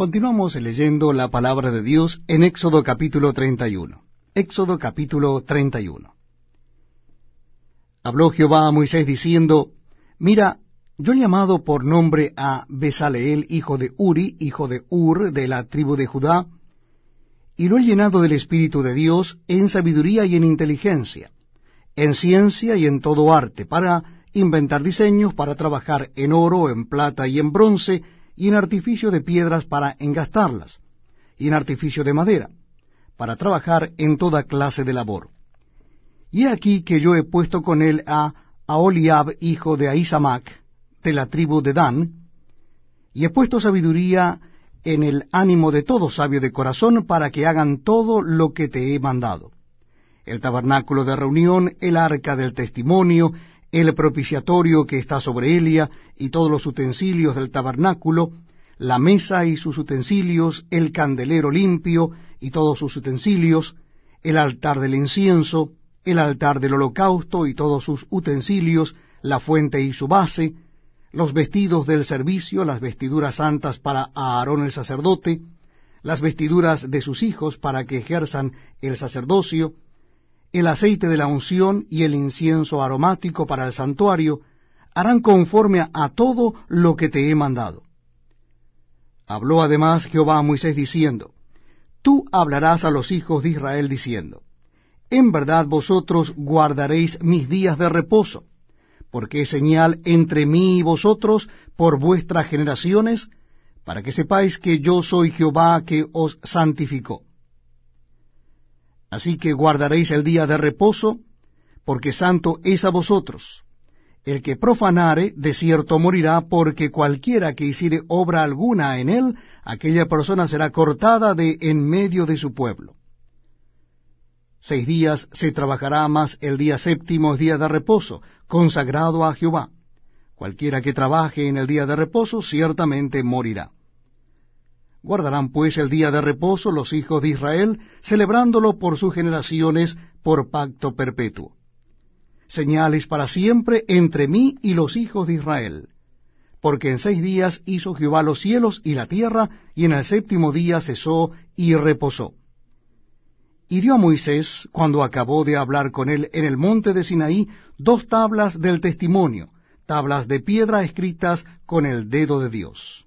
Continuamos leyendo la palabra de Dios en Éxodo capítulo 31. Éxodo capítulo 31. Habló Jehová a Moisés diciendo, Mira, yo he llamado por nombre a Besaleel, hijo de Uri, hijo de Ur, de la tribu de Judá, y lo he llenado del Espíritu de Dios en sabiduría y en inteligencia, en ciencia y en todo arte, para inventar diseños, para trabajar en oro, en plata y en bronce, y en artificio de piedras para engastarlas, y en artificio de madera, para trabajar en toda clase de labor. Y aquí que yo he puesto con él a Aholiab, hijo de Ahisamac, de la tribu de Dan, y he puesto sabiduría en el ánimo de todo sabio de corazón para que hagan todo lo que te he mandado. El tabernáculo de reunión, el arca del testimonio, el propiciatorio que está sobre Elia, y todos los utensilios del tabernáculo, la mesa y sus utensilios, el candelero limpio y todos sus utensilios, el altar del incienso, el altar del holocausto y todos sus utensilios, la fuente y su base, los vestidos del servicio, las vestiduras santas para Aarón el sacerdote, las vestiduras de sus hijos para que ejerzan el sacerdocio, el aceite de la unción y el incienso aromático para el santuario, harán conforme a todo lo que te he mandado. Habló además Jehová a Moisés diciendo, Tú hablarás a los hijos de Israel diciendo, En verdad vosotros guardaréis mis días de reposo, porque es señal entre mí y vosotros por vuestras generaciones, para que sepáis que yo soy Jehová que os santificó. Así que guardaréis el día de reposo, porque santo es a vosotros. El que profanare, de cierto morirá, porque cualquiera que hiciere obra alguna en él, aquella persona será cortada de en medio de su pueblo. Seis días se trabajará más el día séptimo es día de reposo, consagrado a Jehová. Cualquiera que trabaje en el día de reposo ciertamente morirá. Guardarán pues el día de reposo los hijos de Israel, celebrándolo por sus generaciones por pacto perpetuo. Señales para siempre entre mí y los hijos de Israel. Porque en seis días hizo Jehová los cielos y la tierra, y en el séptimo día cesó y reposó. Y dio a Moisés, cuando acabó de hablar con él en el monte de Sinaí, dos tablas del testimonio, tablas de piedra escritas con el dedo de Dios.